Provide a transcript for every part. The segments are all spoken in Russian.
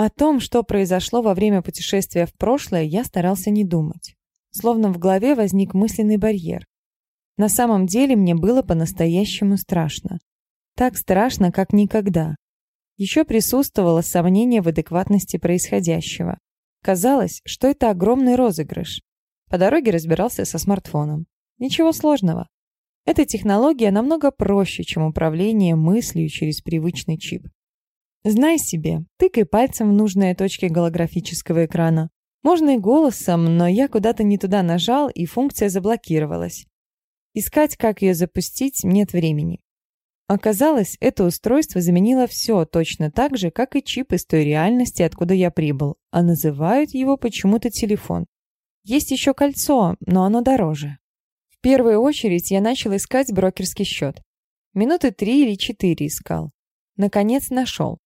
О том, что произошло во время путешествия в прошлое, я старался не думать. Словно в голове возник мысленный барьер. На самом деле мне было по-настоящему страшно. Так страшно, как никогда. Еще присутствовало сомнение в адекватности происходящего. Казалось, что это огромный розыгрыш. По дороге разбирался со смартфоном. Ничего сложного. Эта технология намного проще, чем управление мыслью через привычный чип. Знай себе, тыкай пальцем в нужные точки голографического экрана. Можно и голосом, но я куда-то не туда нажал, и функция заблокировалась. Искать, как ее запустить, нет времени. Оказалось, это устройство заменило все точно так же, как и чип из той реальности, откуда я прибыл, а называют его почему-то телефон. Есть еще кольцо, но оно дороже. В первую очередь я начал искать брокерский счет. Минуты три или четыре искал. Наконец нашел.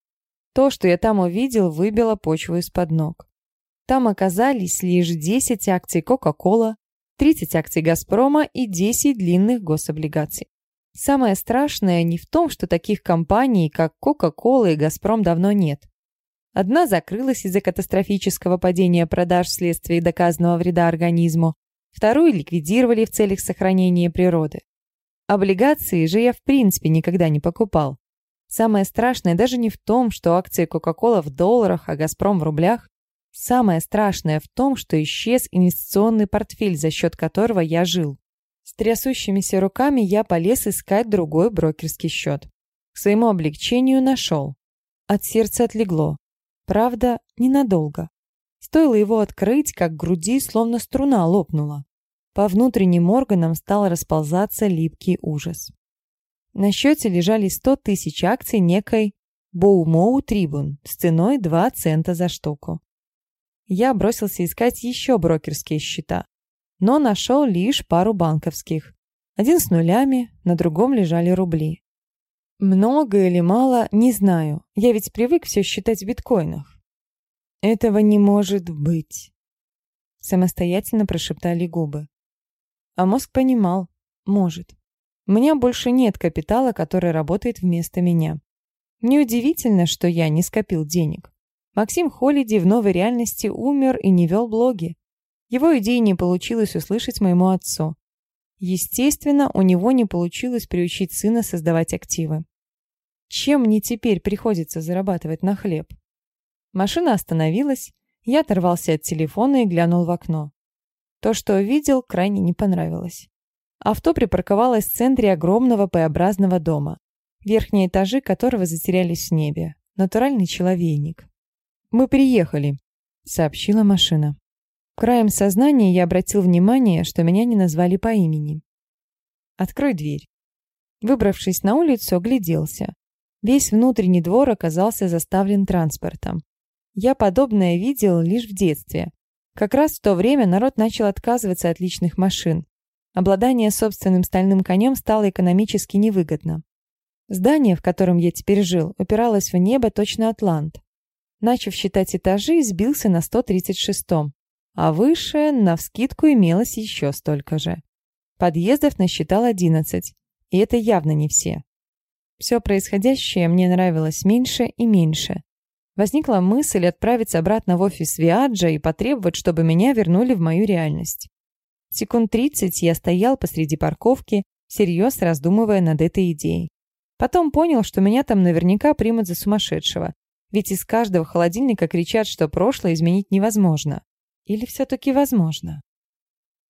То, что я там увидел, выбило почву из-под ног. Там оказались лишь 10 акций Coca-Cola, 30 акций «Газпрома» и 10 длинных гособлигаций. Самое страшное не в том, что таких компаний, как Coca-Cola и «Газпром» давно нет. Одна закрылась из-за катастрофического падения продаж вследствие доказанного вреда организму, вторую ликвидировали в целях сохранения природы. Облигации же я в принципе никогда не покупал. Самое страшное даже не в том, что акции Coca-Cola в долларах, а «Газпром» в рублях. Самое страшное в том, что исчез инвестиционный портфель, за счет которого я жил. С трясущимися руками я полез искать другой брокерский счет. К своему облегчению нашел. От сердца отлегло. Правда, ненадолго. Стоило его открыть, как груди словно струна лопнула. По внутренним органам стал расползаться липкий ужас. На счете лежали 100 тысяч акций некой Боумоу Трибун с ценой 2 цента за штуку. Я бросился искать еще брокерские счета, но нашел лишь пару банковских. Один с нулями, на другом лежали рубли. Много или мало, не знаю. Я ведь привык все считать в биткоинах. Этого не может быть. Самостоятельно прошептали губы. А мозг понимал, может. У меня больше нет капитала, который работает вместо меня. Неудивительно, что я не скопил денег. Максим Холиди в новой реальности умер и не вел блоги. Его идеи не получилось услышать моему отцу. Естественно, у него не получилось приучить сына создавать активы. Чем мне теперь приходится зарабатывать на хлеб? Машина остановилась, я оторвался от телефона и глянул в окно. То, что увидел, крайне не понравилось. Авто припарковалось в центре огромного П-образного дома, верхние этажи которого затерялись в небе. Натуральный человейник. «Мы приехали», — сообщила машина. Краем сознания я обратил внимание, что меня не назвали по имени. «Открой дверь». Выбравшись на улицу, огляделся. Весь внутренний двор оказался заставлен транспортом. Я подобное видел лишь в детстве. Как раз в то время народ начал отказываться от личных машин. Обладание собственным стальным конем стало экономически невыгодно. Здание, в котором я теперь жил, упиралось в небо точно атлант. Начав считать этажи, сбился на 136-м, а выше, навскидку, имелось еще столько же. Подъездов насчитал 11, и это явно не все. Все происходящее мне нравилось меньше и меньше. Возникла мысль отправиться обратно в офис Виаджа и потребовать, чтобы меня вернули в мою реальность. Секунд тридцать я стоял посреди парковки, всерьез раздумывая над этой идеей. Потом понял, что меня там наверняка примут за сумасшедшего. Ведь из каждого холодильника кричат, что прошлое изменить невозможно. Или все-таки возможно?